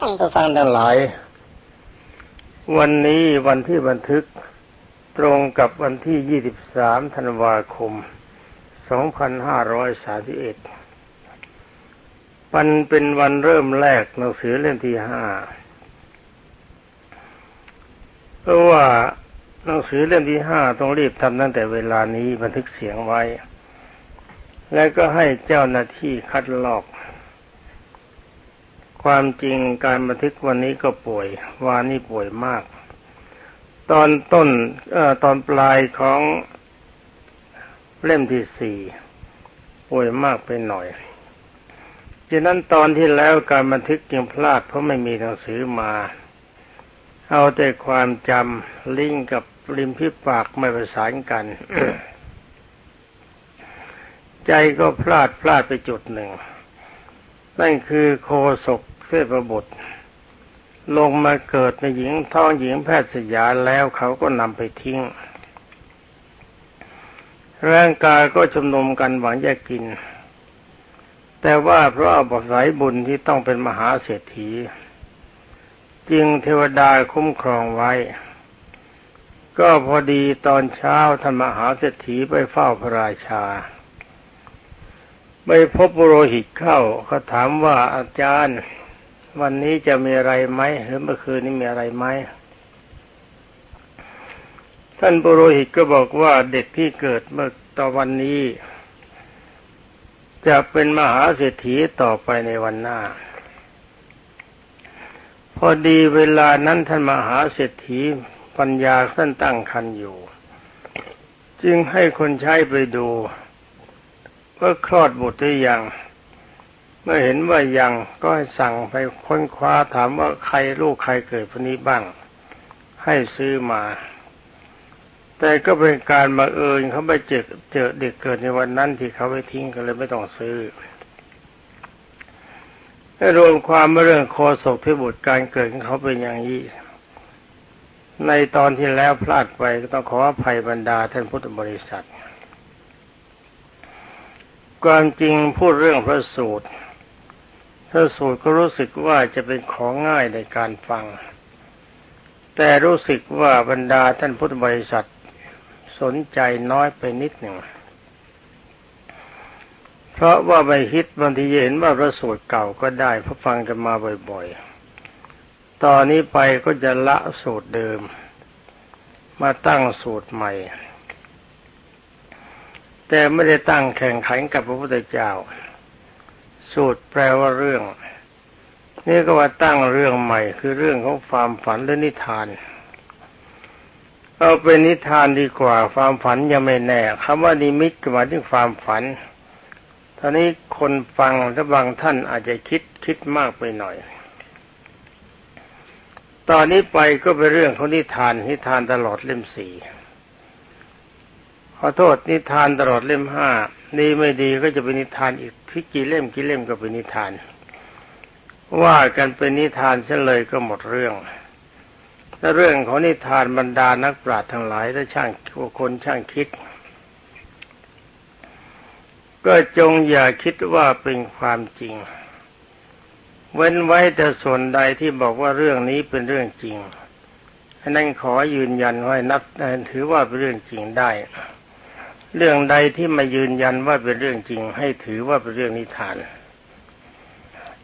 ท่านผู้ฟังทั้งหลาย วันนี้วันที่บันทึกตรงกับวันที่ 23 ธันวาคม 2531มันเป็นวันเริ่มแรกหนังสือเล่มที่ห้าเพราะว่าหนังสือเล่มที่ห้าต้องรีบทำตั้งแต่เวลานี้บันทึกเสียงไว้ แล้วก็ให้เจ้าหน้าที่คัดลอก ความจริงการบันทึกวันนี้ก็ป่วย วานนี้ป่วยมาก ตอนต้นอตอนปลายของเล่มที่สี่ป่วยมากไปหน่อยฉะนั้นตอนที่แล้วการบันทึกจึงพลาดเพราะไม่มีหนังสือมา เอาแต่ความจำลิงกับริมพิปากไม่ประสานกัน ใจก็พลาดพลาดไปจุดหนึ่ง นั่นคือโคศกเทพบุตร ลงมาเกิดในหญิงท้องหญิงแพทย์สยาแล้วเขาก็นำไปทิ้ง ร่างกายก็ชุมนุมกันหวังจะกิน แต่ว่าเพราะอาศัยบุญที่ต้องเป็นมหาเศรษฐี จึงเทวดาคุ้มครองไว้ ก็พอดีตอนเช้าท่านมหาเศรษฐีไปเฝ้าพระราชา ไปพบบุโรหิตเข้าเขาถามว่าอาจารย์ วันนี้จะมีอะไรไหมหรือเมื่อคืนนี้มีอะไรไหมท่านบุโรหิตก็บอกว่าเด็กที่เกิดเมื่อตอนวันนี้ จะเป็นมหาเศรษฐีต่อไปในวันหน้า พอดีเวลานั้นท่านมหาเศรษฐีปัญญาท่านตั้งคันอยู่ จึงให้คนใช้ไปดู ว่าคลอดบุตรหรือยัง เมื่อเห็นว่ายังก็ให้สั่งไปค้นคว้าถามว่าใครลูกใครเกิดพนี้บ้าง ให้ซื้อมา แต่ก็เป็นการมาเอิญเขาไปเจอเจอเด็กเกิดในวันนั้นที่เขาไปทิ้งกันเลยไม่ต้องซื้อรวมความเรื่องโคศกที่บุตรการเกิดของเขาเป็นอย่างนี้ในตอนที่แล้วพลาดไปก็ต้องขออภัยบรรดาท่านพุทธบริษัท ความจริงพูดเรื่องพระสูตร พระสูตรก็รู้สึกว่าจะเป็นของง่ายในการฟัง แต่รู้สึกว่าบรรดาท่านพุทธบริษัทสนใจน้อยไปนิดหนึ่ง เพราะว่าไปคิดบางทีเห็นว่าพระสูตรเก่าก็ได้เพราะฟังกันมาบ่อยๆ ตอนนี้ไปก็จะละสูตรเดิม มาตั้งสูตรใหม่ แต่ไม่ได้ตั้งแข่งขันกับพระพุทธเจ้า สูตรแปลว่าเรื่อง นี่ก็ว่าตั้งเรื่องใหม่ คือเรื่องของความฝันและนิทาน เอาเป็นนิทานดีกว่าความฝันยังไม่แน่คำว่านิมิตหมายถึงความฝันตอนนี้คนฟังและบางท่านอาจจะคิดคิดมากไปหน่อย ตอนนี้ไปก็เป็นเรื่องของนิทานนิทานตลอดเล่มสี่ ขอโทษนิทานตลอดเล่มห้านี่ไม่ดีก็จะเป็นนิทานอีกที่กี่เล่มกี่เล่มก็เป็นนิทาน ว่ากันเป็นนิทานเฉลยก็หมดเรื่องและเรื่องของนิทานบรรดานักปราชญ์ทั้งหลายและช่างคนช่างคิด ก็จงอย่าคิดว่าเป็นความจริง เว้นไว้แต่ส่วนใดที่บอกว่าเรื่องนี้เป็นเรื่องจริงนั้นขอยืนยันไว้นับถือว่าเป็นเรื่องจริงได้ เรื่องใดที่มายืนยันว่าเป็นเรื่องจริง ให้ถือว่าเป็นเรื่องนิทาน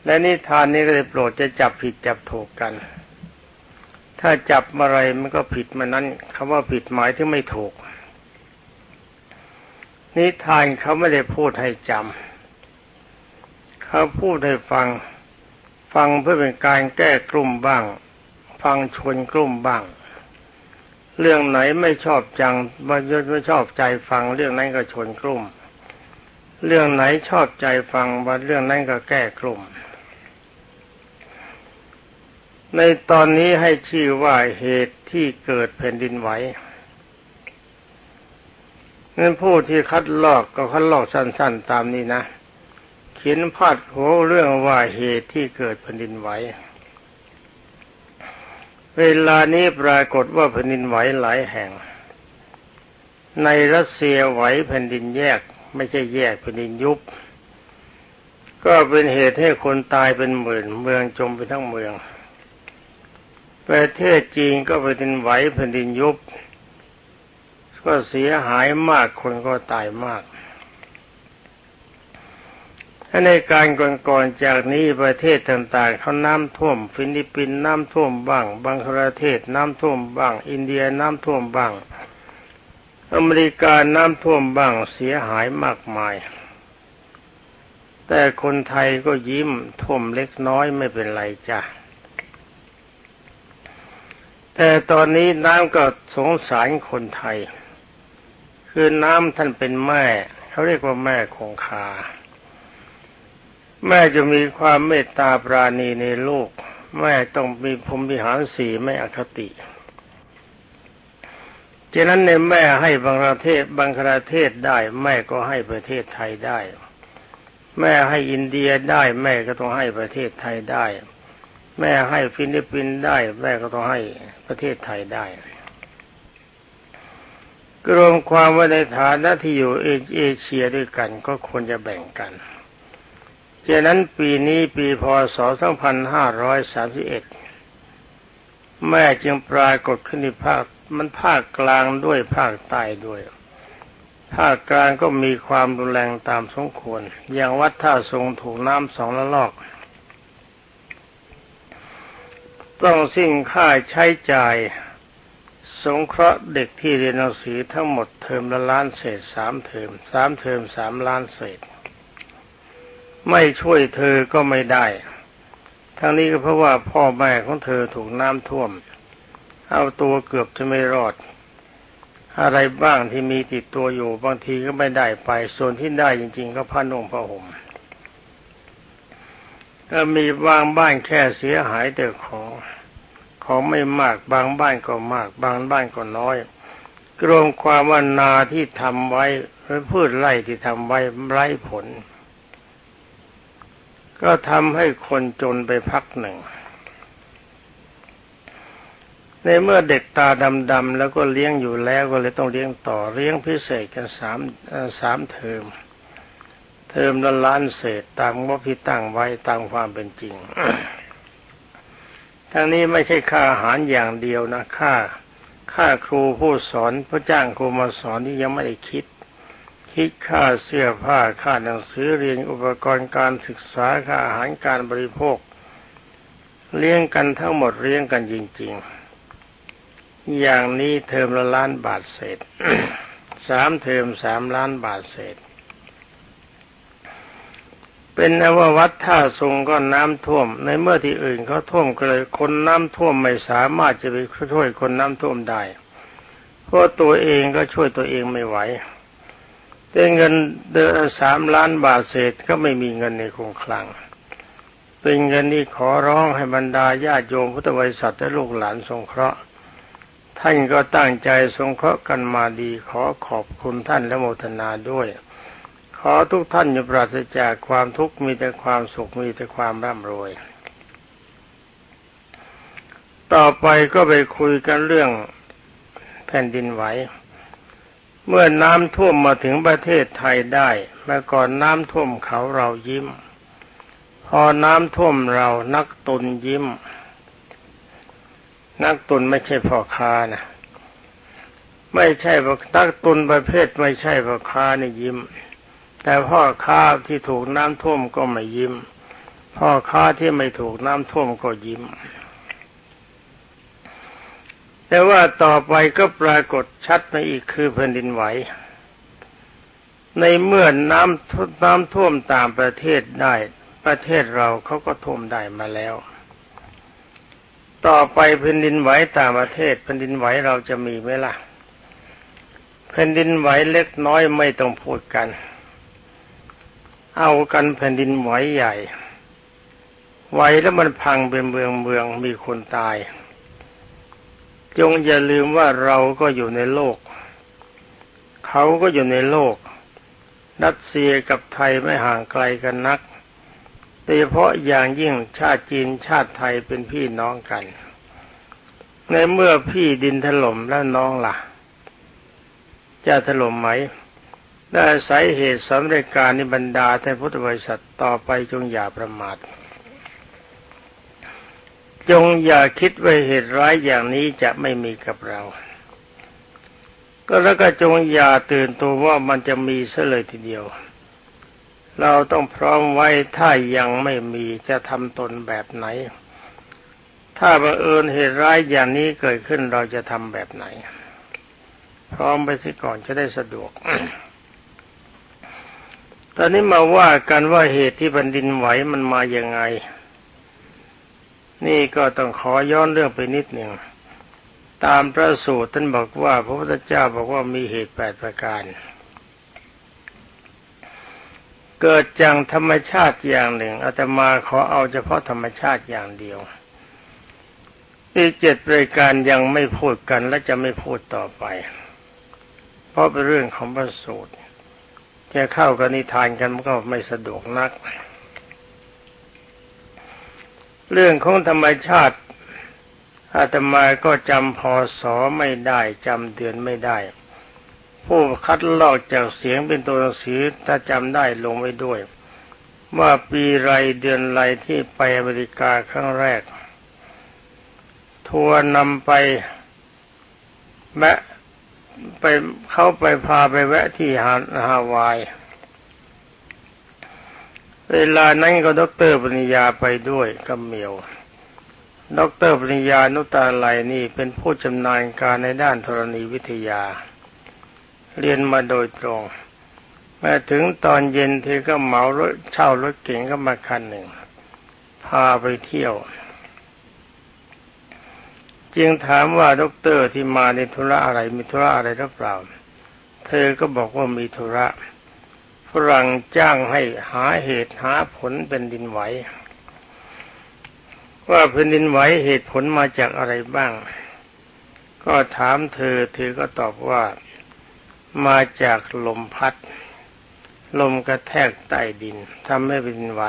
และนิทานนี้ก็เลยโปรดจะจับผิดจับถูกกัน ถ้าจับอะไรมันก็ผิดมันนั้นคำว่าผิดหมายถึงไม่ถูก นิทานเขาไม่ได้พูดให้จำเขาพูดให้ฟัง ฟังเพื่อเป็นการแก้กลุ่มบ้าง ฟังชวนกลุ่มบ้าง เรื่องไหนไม่ชอบจังไม่ชอบใจฟัง เรื่องนั้นก็ชวนกลุ่ม เรื่องไหนชอบใจฟังว่าเรื่องนั้นก็แก้กลุ่ม ในตอนนี้ให้ชื่อว่าเหตุที่เกิดแผ่นดินไหวนั่นผู้ที่คัดลอกก็คัดลอกสั้น ๆ ตามนี้นะเขียนพาดหัวเรื่องว่าเหตุที่เกิดแผ่นดินไหว เวลานี้ปรากฏว่าแผ่นดินไหวหลายแห่ง ในรัสเซียไหวแผ่นดินแยก ไม่ใช่แยกแผ่นดินยุบ ก็เป็นเหตุให้คนตายเป็นหมื่น เมืองจมไปทั้งเมือง ประเทศจีนก็ไปดินไหวแผ่นดินยุบ ก็เสียหายมากคนก็ตายมาก ในการก่อนๆจากนี้ประเทศต่างๆเขาน้ำท่วม ฟิลิปปินส์น้ำท่วมบ้างบังคลาเทศน้ำท่วมบ้าง อินเดียน้ำท่วมบ้าง อเมริกาน้ำท่วมบ้างเสียหายมากมาย แต่คนไทยก็ยิ้มท่วมเล็กน้อยไม่เป็นไรจ้ะแต่ตอนนี้น้ำก็สงสารคนไทย คือน้ำท่านเป็นแม่ เขาเรียกว่าแม่คงคา แม่จะมีความเมตตาปราณีในโลกแม่ต้องมีพรมวิหารสีไม่อคติฉะนั้นในแม่ให้บางประเทศบางประเทศได้ แม่ก็ให้ประเทศไทยได้ แม่ให้อินเดียได้ แม่ก็ต้องให้ประเทศไทยได้ แม่ให้ฟิลิปปินส์ได้ แม่ก็ต้องให้ประเทศไทยได้กรวมความว่าในฐานะที่อยู่เอเชียด้วยกันก็ควรจะแบ่งกัน ฉะนั้นปีนี้ปีพศ 2531 แม่จึงปรากฏขึ้นในภาคมันภาคกลางด้วยภาคใต้ด้วย ภาคกลางก็มีความรุนแรงตามสมควร อย่างวัดท่าทรงถูกน้ำสองละลอก ต้องสิ้นค่าใช้จ่าย สงเคราะห์เด็กที่เรียนหนังสือทั้งหมดเทอมละล้านเศษสามเทอมสามเทอมสามล้านเศษ ไม่ช่วยเธอก็ไม่ได้ ทั้งนี้ก็เพราะว่าพ่อแม่ของเธอถูกน้ำท่วม เอาตัวเกือบจะไม่รอด อะไรบ้างที่มีติดตัวอยู่บางทีก็ไม่ได้ไป ส่วนที่ได้จริง ๆ ก็ผ้านุ่งผ้าห่มก็มีบางบ้านแค่เสียหายแต่ของของไม่มากบางบ้านก็มาก บางบ้านก็น้อยรวมความว่านาที่ทำไว้หรือพืชไร่ที่ทำไว้ไร้ผล ก็ทำให้คนจนไปพักหนึ่ง ในเมื่อเด็กตาดำๆแล้วก็เลี้ยงอยู่แล้วก็เลยต้องเลี้ยงต่อเลี้ยงพิเศษกันสามสามเทอม เทอมละล้านเศษตามว่าพี่ตั้งไว้ตามความเป็นจริง ทั้งนี้ไม่ใช่ค่าอาหารอย่างเดียวนะค่าค่าครูผู้สอนพระจ้างครูมาสอนนี่ยังไม่ได้คิด คิดค่าเสื้อผ้าค่าหนังสือเรียนอุปกรณ์การศึกษาค่าอาหารการบริโภค เลี้ยงกันทั้งหมดเลี้ยงกันจริง ๆ อย่างนี้เทอมละล้านบาทเศษสามเทอมสามล้านบาทเศษ เป็นอววัดท่าทรงก็น้ำท่วม ในเมื่อที่อื่นเขาท่วมก็เลยคนน้ำท่วมไม่สามารถจะไปช่วยคนน้ำท่วมได้เพราะตัวเองก็ช่วยตัวเองไม่ไหว แต่เงินเดือนสามล้านบาทเศษก็ไม่มีเงินในคงคลัง เป็นเงินที่ขอร้องให้บรรดาญาติโยมพุทธบริษัทและลูกหลานสงเคราะห์ ท่านก็ตั้งใจสงเคราะห์กันมาดีขอขอบคุณท่านและโมทนาด้วย ขอทุกท่านอย่าปราศจากความทุกข์มีแต่ความสุขมีแต่ความร่ำรวย ต่อไปก็ไปคุยกันเรื่องแผ่นดินไหว เมื่อน้ำท่วมมาถึงประเทศไทยได้เมื่อก่อนน้ำท่วมเขาเรายิ้ม พอน้ำท่วมเรานักตุนยิ้ม นักตุนไม่ใช่พ่อค้านะไม่ใช่นักตุนประเภทไม่ใช่พ่อค้านี่ยิ้ม แต่พ่อค้าที่ถูกน้ำท่วมก็ไม่ยิ้ม พ่อค้าที่ไม่ถูกน้ำท่วมก็ยิ้ม แต่ว่าต่อไปก็ปรากฏชัดในอีกคือแผ่นดินไหว ในเมื่อน้ำน้ำท่วมตามประเทศได้ ประเทศเราเขาก็ท่วมได้มาแล้ว ต่อไปแผ่นดินไหวต่างประเทศแผ่นดินไหวเราจะมีไหมล่ะแผ่นดินไหวเล็กน้อยไม่ต้องพูดกัน เอากันแผ่นดินไหวใหญ่ไหวแล้วมันพังเป็นเมืองเมืองมีคนตาย จงอย่าลืมว่าเราก็อยู่ในโลก เขาก็อยู่ในโลก รัสเซียกับไทยไม่ห่างไกลกันนักโดยเฉพาะอย่างยิ่งชาติจีนชาติไทยเป็นพี่น้องกัน ในเมื่อพี่ดินถล่มแล้วน้องล่ะ จะถล่มไหมได้สาเหตุสำเร็จการนิบรรดาท่านพุทธบริษัทต่อไปจงอย่าประมาท จงอย่าคิดว่าเหตุร้ายอย่างนี้จะไม่มีกับเรา ก็แล้วก็จงอย่าตื่นตัวว่ามันจะมีเสเลยทีเดียว เราต้องพร้อมไว้ถ้ายังไม่มีจะทำตนแบบไหน ถ้าบังเอิญเหตุร้ายอย่างนี้เกิดขึ้นเราจะทำแบบไหน พร้อมไปสิก่อนจะได้สะดวกตอนนี้มาว่ากันว่าเหตุที่แผ่นดินไหวมันมาอย่างไง นี่ก็ต้องขอย้อนเรื่องไปนิดหนึ่งตามพระสูตรท่านบอกว่า พระพุทธเจ้าบอกว่ามีเหตุแปดประการ เกิดจากธรรมชาติอย่างหนึ่งอาตมาขอเอาเฉพาะธรรมชาติอย่างเดียวอีกเจ็ดรายการยังไม่พูดกันและจะไม่พูดต่อไป เพราะเป็นเรื่องของพระสูตรจะเข้ากับนิทานกันมันก็ไม่สะดวกนัก เรื่องของธรรมชาติอาตมาก็จำพอสอไม่ได้จำเดือนไม่ได้ ผู้คัดลอกจากเสียงเป็นตัวหนังสือถ้าจำได้ลงไว้ด้วย ว่าปีไรเดือนไรที่ไปอเมริกาครั้งแรก ทัวร์นำไปแมะไปเขาไปพาไปแวะที่ฮาฮาวาย เวลานั้นก็ด็อกเตอร์ปริญญาไปด้วยกับเมีย ด็อกเตอร์ปริญญานุตาลัยนี่เป็นผู้ชำนาญการในด้านธรณีวิทยา เรียนมาโดยตรงแม้ถึงตอนเย็นเธอก็เหมารถเช่ารถเก๋งก็มาคันหนึ่ง พาไปเที่ยว จึงถามว่าด็อกเตอร์ที่มาในธุระอะไรมีธุระอะไรหรือเปล่า เธอก็บอกว่ามีธุระ ฝรั่งจ้างให้หาเหตุหาผลเป็นดินไหว ว่าแผ่นดินไหวเหตุผลมาจากอะไรบ้าง ก็ถามเธอเธอก็ตอบว่ามาจากลมพัด ลมกระแทกใต้ดินทำให้เป็นดินไหว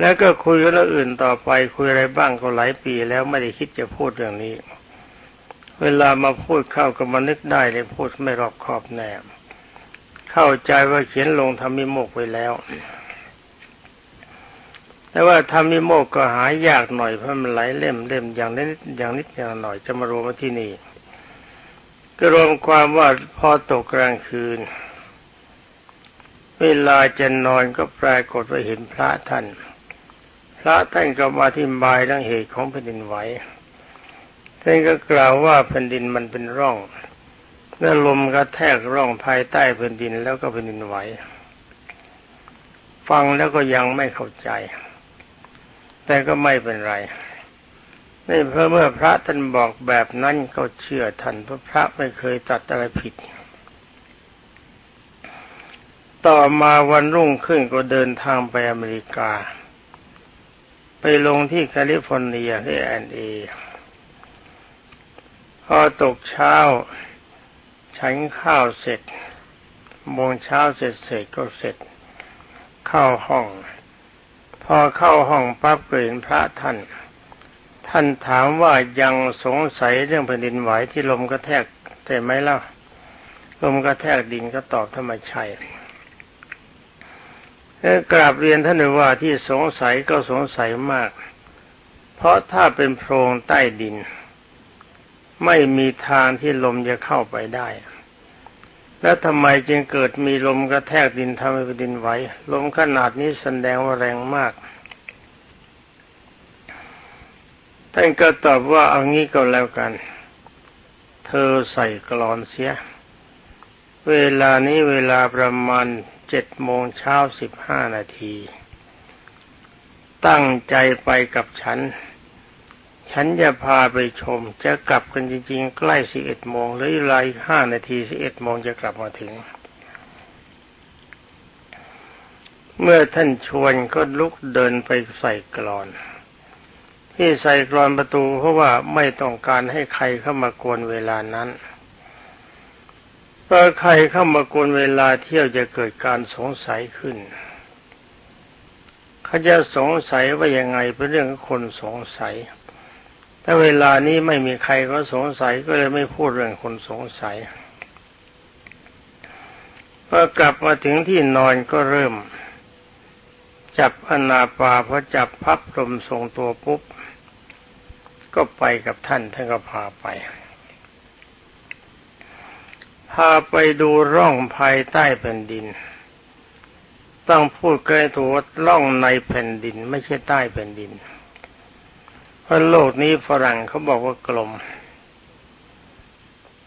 แล้วก็คุยเรื่องอื่นต่อไปคุยอะไรบ้างก็หลายปีแล้วไม่ได้คิดจะพูดเรื่องนี้ เวลามาพูดเข้าก็มานึกได้เลยพูดไม่รอบคอบแน่ เข้าใจว่าเขียนลงทำมิโมกไว้แล้ว แต่ว่าทำมิโมกก็หายากหน่อยเพราะมันหลายเล่มเล่มอย่างนิดอย่างนิดอย่างหน่อยจะมารวมมาที่นี่ก็รวมความว่าพอตกกลางคืน เวลาจะนอนก็ปรากฏว่าเห็นพระท่าน พระท่านก็มาอธิบายเรื่องเหตุของแผ่นดินไหว ท่านก็กล่าวว่าแผ่นดินมันเป็นร่องเมื่อลมกระแทกร่องภายใต้แผ่นดินแล้วก็แผ่นดินไหว ฟังแล้วก็ยังไม่เข้าใจ แต่ก็ไม่เป็นไรนี่เพื่อเมื่อพระท่านบอกแบบนั้นก็เชื่อท่านเพราะพระไม่เคยตัดอะไรผิด ต่อมาวันรุ่งขึ้นก็เดินทางไปอเมริกา ไปลงที่แคลิฟอร์เนียที่แอนเอ พอตกเช้า ฉันข้าวเสร็จโมงเช้าเสร็จเสร็จก็เสร็จ เข้าห้อง พอเข้าห้องปั๊บเห็นพระท่าน ท่านถามว่ายังสงสัยเรื่องแผ่นดินไหวที่ลมกระแทกแต่ไหมเล่ะลมกระแทกดินก็ตอบทำไมใช่กราบเรียนท่านว่าที่สงสัยก็สงสัยมาก เพราะถ้าเป็นโพรงใต้ดิน ไม่มีทางที่ลมจะเข้าไปได้ แล้วทำไมจึงเกิดมีลมกระแทกดินทำให้ดินไหวลมขนาดนี้แสดงว่าแรงมากท่านก็ตอบว่าเอางี้ก็แล้วกัน เธอใส่กรอนเสีย เวลานี้เวลาประมาณเจ็ดโมงเช้าสิบห้านาที ตั้งใจไปกับฉัน ฉันจะพาไปชม จะกลับกันจริง ๆ ใกล้สิบเอ็ดโมงหรือไรห้านาทีสิบเอ็ดโมงจะกลับมาถึง เมื่อท่านชวนก็ลุกเดินไปใส่กรอน ที่ใส่กรอนประตูเพราะว่าไม่ต้องการให้ใครเข้ามากวนเวลานั้นพอใครเข้ามากวนเวลาเที่ยวจะเกิดการสงสัยขึ้นเขาจะสงสัยว่ายังไงเป็นเรื่องของคนสงสัย ถ้าเวลานี้ไม่มีใครก็สงสัยก็เลยไม่พูดเรื่องคนสงสัยพอกลับมาถึงที่นอนก็เริ่ม จับอนาปาพอจับพับลมทรงตัวปุ๊บ ก็ไปกับท่านท่านก็พาไป พาไปดูร่องภายใต้แผ่นดิน ต้องพูดใกล้ตัวร่องในแผ่นดิน ไม่ใช่ใต้แผ่นดิน พราะโลกนี้ฝรั่งเขาบอกว่ากลม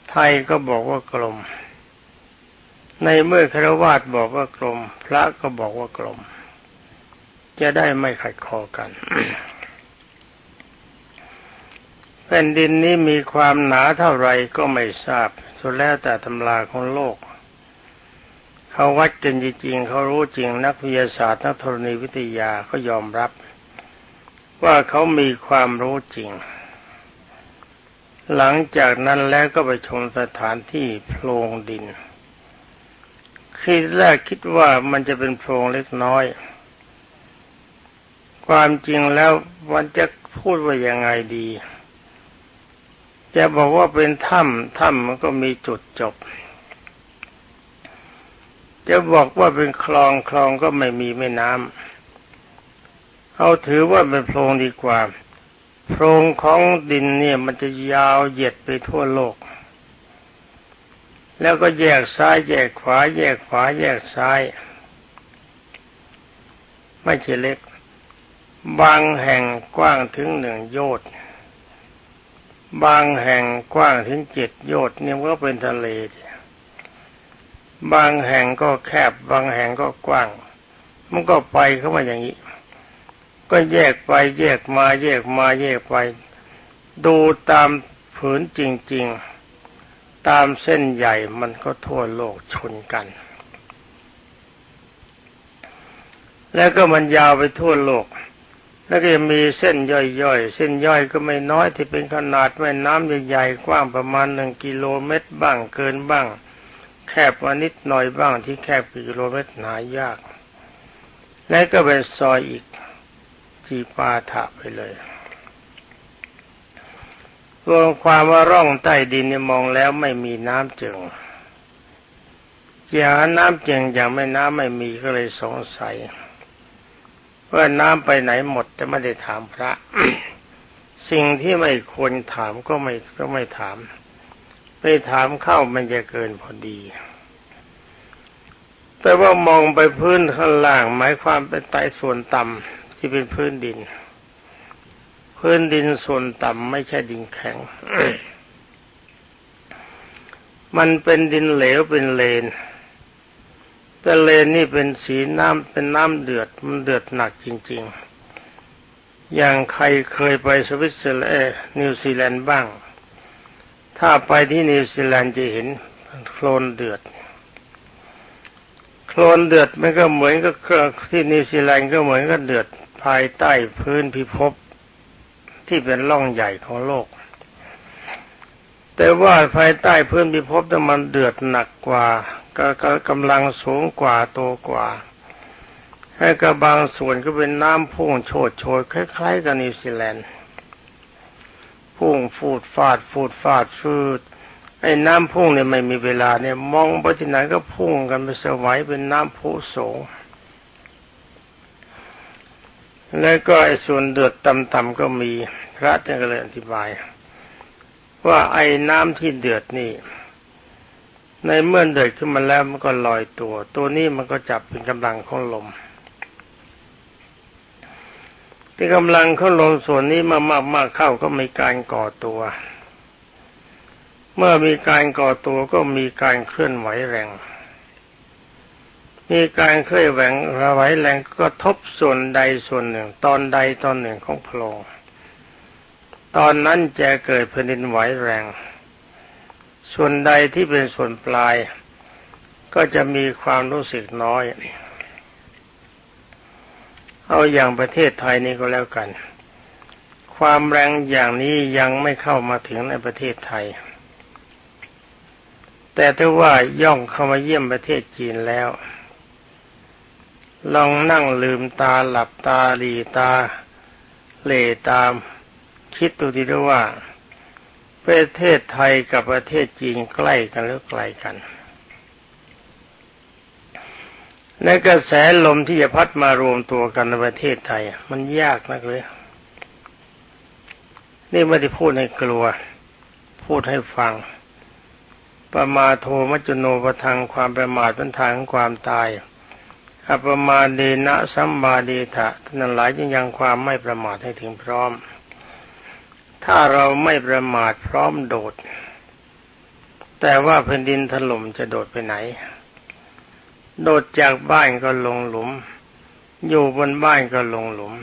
ไทยก็บอกว่ากลม ในเมื่อครวาสบอกว่ากลม พระก็บอกว่ากลม จะได้ไม่ขัดคอกันแผ่นดินนี้มีความหนาเท่าไรก็ไม่ทราบ สุดแล้วแต่ตำราของโลก เขาวัดกันจริงๆเขารู้จริงนักวิทยาศาสตร์นักธรณีวิทยาก็ยอมรับ ว่าเขามีความรู้จริง หลังจากนั้นแล้วก็ไปชมสถานที่โพรงดินทีแรกคิดว่ามันจะเป็นโพรงเล็กน้อย ความจริงแล้วมันจะพูดว่ายังไงดี จะบอกว่าเป็นถ้ำถ้ำมันก็มีจุดจบ จะบอกว่าเป็นคลองคลองก็ไม่มีแม่น้ำ เอาถือว่าเป็นโพรงดีกว่า โพรงของดินเนี่ยมันจะยาวเหยียดไปทั่วโลก แล้วก็แยกซ้ายแยกขวา แยกขวาแยกซ้าย ไม่ใช่เล็ก บางแห่งกว้างถึงหนึ่งโยชน์บางแห่งกว้างถึงเจ็ดโยชน์นี่ยก็เป็นทะเล บางแห่งก็แคบบางแห่งก็กว้าง มันก็ไปเข้ามาอย่างนี้ ก็แยกไปแยกมาแยกมาแยกไป ดูตามผืนจริง ๆ ตามเส้นใหญ่มันก็ทั่วโลกชนกัน แล้วก็มันยาวไปทั่วโลก แล้วก็มีเส้นย่อยๆ เส้นย่อยก็ไม่น้อยที่เป็นขนาดแม่น้ำใหญ่ๆ กว้างประมาณหนึ่งกิโลเมตรบ้างเกินบ้าง แคบมานิดหน่อยบ้างที่แคบกิโลเมตรหายาก แล้วก็เป็นซอยอีก จีปาถะไปเลยรวมความว่าร่องใต้ดินเนี่ยมองแล้วไม่มีน้ำจึงจะหาน้ำจึงอย่างไม่น้ำไม่มีก็เลยสงสัยว่าน้ำไปไหนหมดแต่ไม่ได้ถามพระ สิ่งที่ไม่ควรถามก็ไม่ก็ไม่ถามไปถามเข้ามันจะเกินพอดี แต่ว่ามองไปพื้นข้างล่าง หมายความเป็นใต้ส่วนต่ำ ที่เป็นพื้นดิน พื้นดินส่วนต่ำไม่ใช่ดินแข็ง มันเป็นดินเหลวเป็นเลน แต่เลนนี่เป็นสีน้ำเป็นน้ำเดือดมันเดือดหนักจริง ๆอย่างใครเคยไปสวิตเซอร์แลนด์นิวซีแลนด์บ้าง ถ้าไปที่นิวซีแลนด์จะเห็นโคลนเดือด โคลนเดือดมันก็เหมือนกับที่นิวซีแลนด์ก็เหมือนกับเดือด ภายใต้พื้นพิภพที่เป็นร่องใหญ่ของโลก แต่ว่าภายใต้พื้นพิภพมันเดือดหนักกว่าก็กำลังสูงกว่าโตกว่า ให้กับบางส่วนก็เป็นน้ำพุ่งโชดโชยคล้ายๆกับนิวซีแลนด์พุ่งฟูดฟาดฟูดฟาดฟืดไอ้น้ำพุ่งเนี่ยไม่มีเวลาเนี่ยมองไปที่ไหนก็พุ่งกันไปสวัยเป็นน้ำพุโสง แล้วก็ไอ้ส่วนเดือดต่ำๆก็มีพระท่านก็เลยอธิบาย ว่าไอ้น้ำที่เดือดนี่ ในเมื่อเดือดขึ้นมาแล้วมันก็ลอยตัว ตัวนี้มันก็จับเป็นกำลังของลมที่กำลังของลมส่วนนี้มามากๆเข้าก็มีการก่อตัว เมื่อมีการก่อตัวก็มีการเคลื่อนไหวแรง มีการเคลื่อนไหวระไหวแรงก็ทบส่วนใดส่วนหนึ่ง ตอนใดตอนหนึ่งของโพรงตอนนั้นจะเกิดแผ่นดินไหวแรง ส่วนใดที่เป็นส่วนปลาย ก็จะมีความรู้สึกน้อย เอาอย่างประเทศไทยนี่ก็แล้วกัน ความแรงอย่างนี้ยังไม่เข้ามาถึงในประเทศไทย แต่ถ้าว่าย่องเข้ามาเยี่ยมประเทศจีนแล้ว ลองนั่งลืมตาหลับตาหลีตาเล่ตาม คิดดูดีด้วยว่า ประเทศไทยกับประเทศจีนใกล้กันหรือไกลกันในกระแสลมที่จะพัดมารวมตัวกันในประเทศไทย มันยากนักเลย นี่ไม่ได้พูดให้กลัว พูดให้ฟังประมาโทมัจจุโนประทังความประมาทเป็นทางของความตาย อัปมาเดนะสัมบาเดทะท่านหลายจึงยังความไม่ประมาทให้ถึงพร้อม ถ้าเราไม่ประมาทพร้อมโดด แต่ว่าแผ่นดินถล่มจะโดดไปไหน โดดจากบ้านก็ลงหลุม อยู่บนบ้านก็ลงหลุม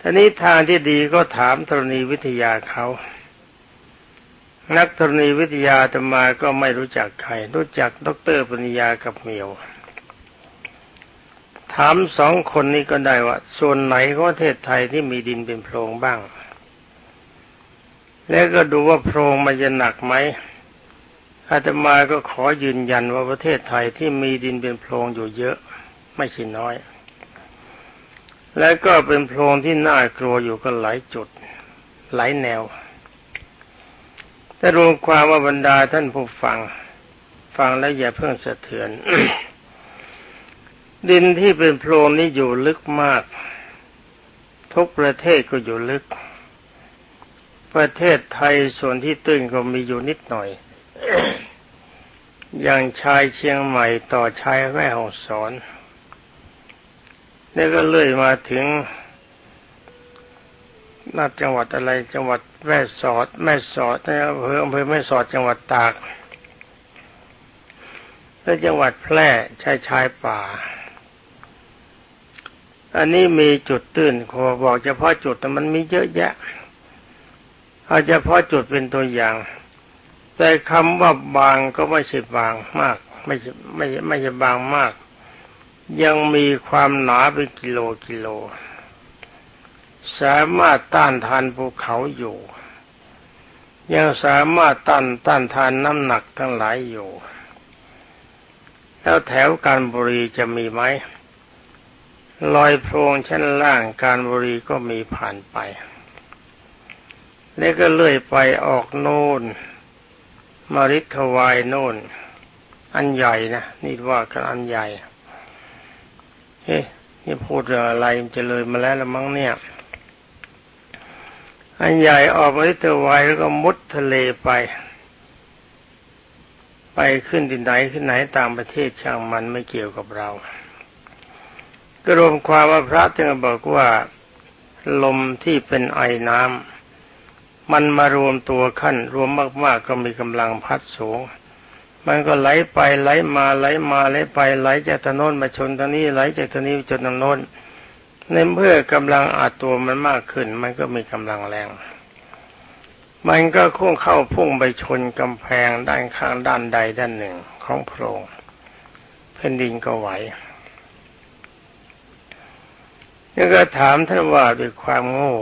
ทีนี้ทางที่ดีก็ถามธรณีวิทยาเขา นักธรณีวิทยาธรรมาก็ไม่รู้จักใคร รู้จักดรปัญญากับเมียวถามสองคนนี้ก็ได้ว่าส่วนไหนของประเทศไทยที่มีดินเป็นโพรงบ้าง แล้วก็ดูว่าโพรงมันจะหนักไหมอาตมาก็ขอยืนยันว่าประเทศไทยที่มีดินเป็นโพรงอยู่เยอะ ไม่ใช่น้อย และก็เป็นโพรงที่น่ากลัวอยู่ก็หลายจุด หลายแนว แต่รวมความว่าบรรดาท่านผู้ฟัง ฟังแล้วอย่าเพิ่งสะเทือน ดินที่เป็นโพรงนี้อยู่ลึกมาก ทุกประเทศก็อยู่ลึก ประเทศไทยส่วนที่ตื้นก็มีอยู่นิดหน่อย อย่างชายเชียงใหม่ต่อชายแม่ฮ่องสอนนี่ก็เลื่อยมาถึง นับจังหวัดอะไรจังหวัดแม่สอดแม่สอดในอำเภออำเภอแม่สอดจังหวัดตากและจังหวัดแพร่ชายชายป่า อันนี้มีจุดตื้นขอบอกเฉพาะจุดแต่มันมีเยอะแยะเอาเฉพาะจุดเป็นตัวอย่าง แต่คำว่าบางก็ไม่ใช่บางมาก ไม่ใช่ไม่ไม่ใช่บางมาก ยังมีความหนาเป็นกิโลกิโล สามารถต้านทานภูเขาอยู่ ยังสามารถต้านต้านทานน้ำหนักทั้งหลายอยู่ แล้วแถวการบุรีจะมีไหมลอยโพรงชั้นล่างการบุรีก็มีผ่านไป แล้วก็เลื่อยไปออกโน่นมาริทวายโน่น อันใหญ่นะนี่ว่ากันอันใหญ่เฮ้นี่พูดเรื่องอะไรมันจะเลยมาแล้วละมั้งเนี่ย อันใหญ่ออกมาที่ตะวายแล้วก็มุดทะเลไป ไปขึ้นที่ไหนขึ้นไหนต่างประเทศช่างมันไม่เกี่ยวกับเราก็รวมความว่าพระจึงบอกว่าลมที่เป็นไอน้ำมันมารวมตัวขั้นรวมมาก ๆ ก็มีกำลังพัดสูง มันก็ไหลไปไหลมาไหลมาไหลไปไหลจากถนนมาชนทางนี้ไหลจากทางนี้จนทางโน้น ในเมื่อกำลังอาตัวมันมากขึ้น มันก็มีกำลังแรง มันก็คุ้งเข้าพุ่งไปชนกำแพงด้านข้างด้านใดด้านหนึ่งของโพรงแผ่นดินก็ไหวแล้วก็ถามท่านว่าด้วยความโง่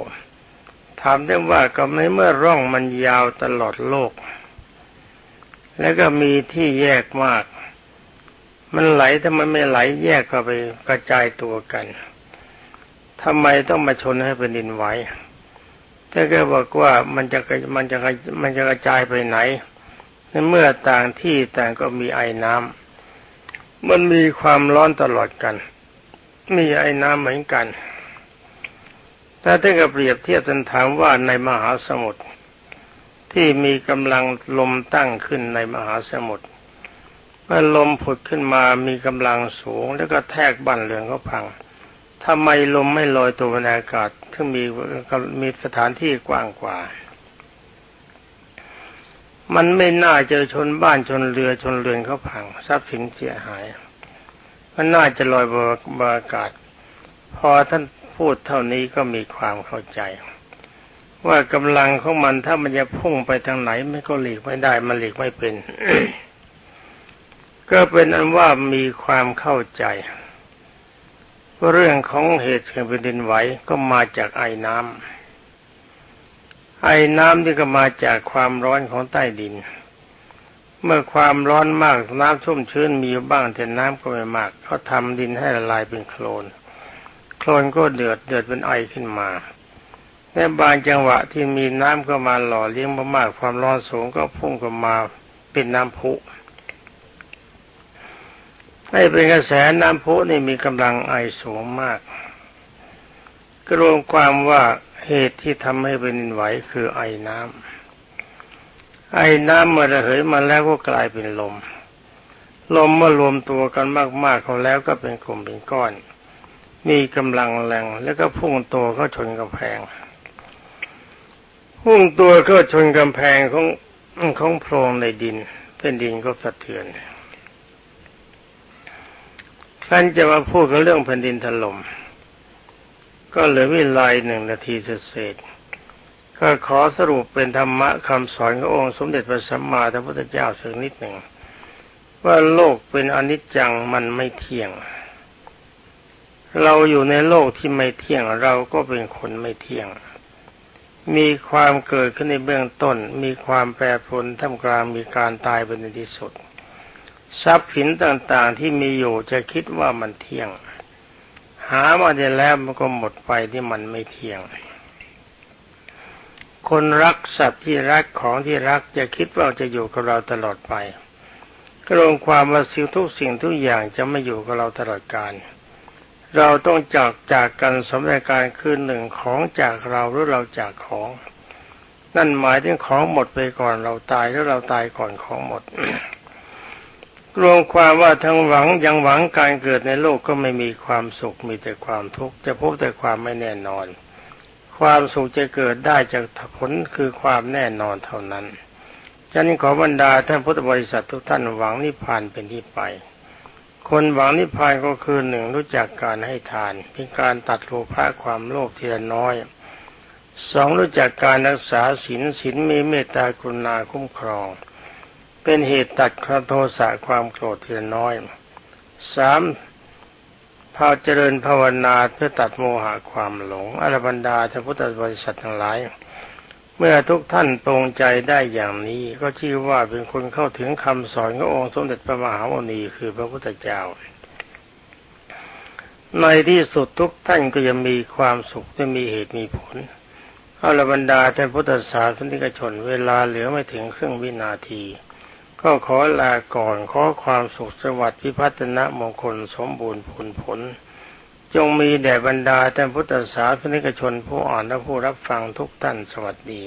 ถามท่านว่าก็ไม่เมื่อร่องมันยาวตลอดโลก แล้วก็มีที่แยกมาก มันไหลถ้ามันไม่ไหลแยกก็ไปกระจายตัวกัน ทำไมต้องมาชนให้เป็นดินไหวถ้าแกบอกว่ามันจะมันจะมันจะกระจายไปไหนในเมื่อต่างที่ต่างก็มีไอ้น้ำมันมีความร้อนตลอดกัน มีไอ้น้ำเหมือนกัน ถ้าถ้ากับเปรียบเทียบจนถามว่าในมหาสมุทรที่มีกำลังลมตั้งขึ้นในมหาสมุทรเมื่อลมผุดขึ้นมามีกำลังสูงแล้วก็แทกบ้านเรือนเขาพัง ทำไมลมไม่ลอยตัวในอากาศถึงมีมีสถานที่กว้างกว่า มันไม่น่าจะชนบ้านชนเรือชนเรือนเขาพังทรัพย์สินเสียหาย มันน่าจะลอยบนอากาศ พอท่านพูดเท่านี้ก็มีความเข้าใจ ว่ากำลังของมันถ้ามันจะพุ่งไปทางไหนมันก็หลีกไม่ได้ มันหลีกไม่เป็น ก็เป็นอันว่ามีความเข้าใจ เรื่องของเหตุแห่งแผ่นดินไหวก็มาจากไอ้น้ำไอ้น้ำที่ก็มาจากความร้อนของใต้ดิน เมื่อความร้อนมากน้ำชุ่มชื้นมีอยู่บ้างแต่น้ำก็ไม่มากเขาทำดินให้ละลายเป็นโคลน โคลนก็เดือดเดือดเป็นไอขึ้นมาในบางจังหวะที่มีน้ำก็มาหล่อเลี้ยงมากๆความร้อนสูงก็พุ่งก็มาเป็นน้ำพุ ให้เป็นกระแสน้ำพุนี่มีกำลังไอสูงมากก็รวมความว่าเหตุที่ทำให้เป็นดินไหวคือไอน้ำไอน้ำเมื่อระเหยมาแล้วก็กลายเป็นลม ลมเมื่อรวมตัวกันมากๆเขาแล้วก็เป็นกลุ่มเป็นก้อน มีกำลังแรงแล้วก็พุ่งตัวเข้าชนกำแพง พุ่งตัวเข้าชนกำแพงของของโพรงในดินเป็นดินก็สะเทือน ท่านจะมาพูดกันเรื่องแผ่นดินถล่มก็เหลือเวลาหนึ่งนาทีเศษก็ขอสรุปเป็นธรรมะคำสอนขององค์สมเด็จพระสัมมาสัมพุทธเจ้าสักนิดหนึ่งว่าโลกเป็นอนิจจังมันไม่เที่ยง เราอยู่ในโลกที่ไม่เที่ยงเราก็เป็นคนไม่เที่ยง มีความเกิดขึ้นในเบื้องต้น มีความแปรปรวนท่ามกลางมีการตายเป็นที่สุด ทรัพย์สินต่างๆที่มีอยู่จะคิดว่ามันเที่ยง หามาได้แล้วมันก็หมดไปที่มันไม่เที่ยง คนรักสัตว์ที่รักของที่รักจะคิดว่าจะอยู่กับเราตลอดไปกรวมความว่าสิ่งทุกสิ่งทุกอย่างจะไม่อยู่กับเราตลอดกาลเราต้องจากจากกันสมรการคือหนึ่งของจากเราหรือเราจากของ นั่นหมายถึงของหมดไปก่อนเราตายหรือเราตายก่อนของหมด รวมความว่าทั้งหวังยังหวังการเกิดในโลกก็ไม่มีความสุขมีแต่ความทุกข์จะพบแต่ความไม่แน่นอน ความสุขจะเกิดได้จากผลคือความแน่นอนเท่านั้นฉะนั้นขอบรรดาท่านพุทธบริษัททุกท่านหวังนิพพานเป็นที่ไป คนหวังนิพพานก็คือหนึ่งรู้จักการให้ทาน เป็นการตัดโลภะความโลภทีละน้อยสองรู้จักการรักษาศีลศีลมีเมตตากรุณาคุ้มครอง เป็นเหตุตัดควาโทสะความโกรธทีละน้อยสามพาเจริญภาวนาเพื่อตัดโมหะความหลงอรบันดาท่านพุทธบริษัททั้งหลาย เมื่อทุกท่านตรงใจได้อย่างนี้ก็ชื่อว่าเป็นคนเข้าถึงคำสอนขององค์สมเด็จพระมหาโมนีคือพระพุทธเจ้า ในที่สุดทุกท่านก็จะมีความสุขจะมีเหตุมีผลอรบันดาท่านพุทธศาสนิกชน เวลาเหลือไม่ถึงครึ่งวินาที ก็ขอลาก่อนขอความสุขสวัสดิ์พิพัฒนมงคลสมบูรณ์ผลผล จงมีแด่บรรดาท่านพุทธศาสนิกชนผู้อ่านและผู้รับฟังทุกท่านสวัสดี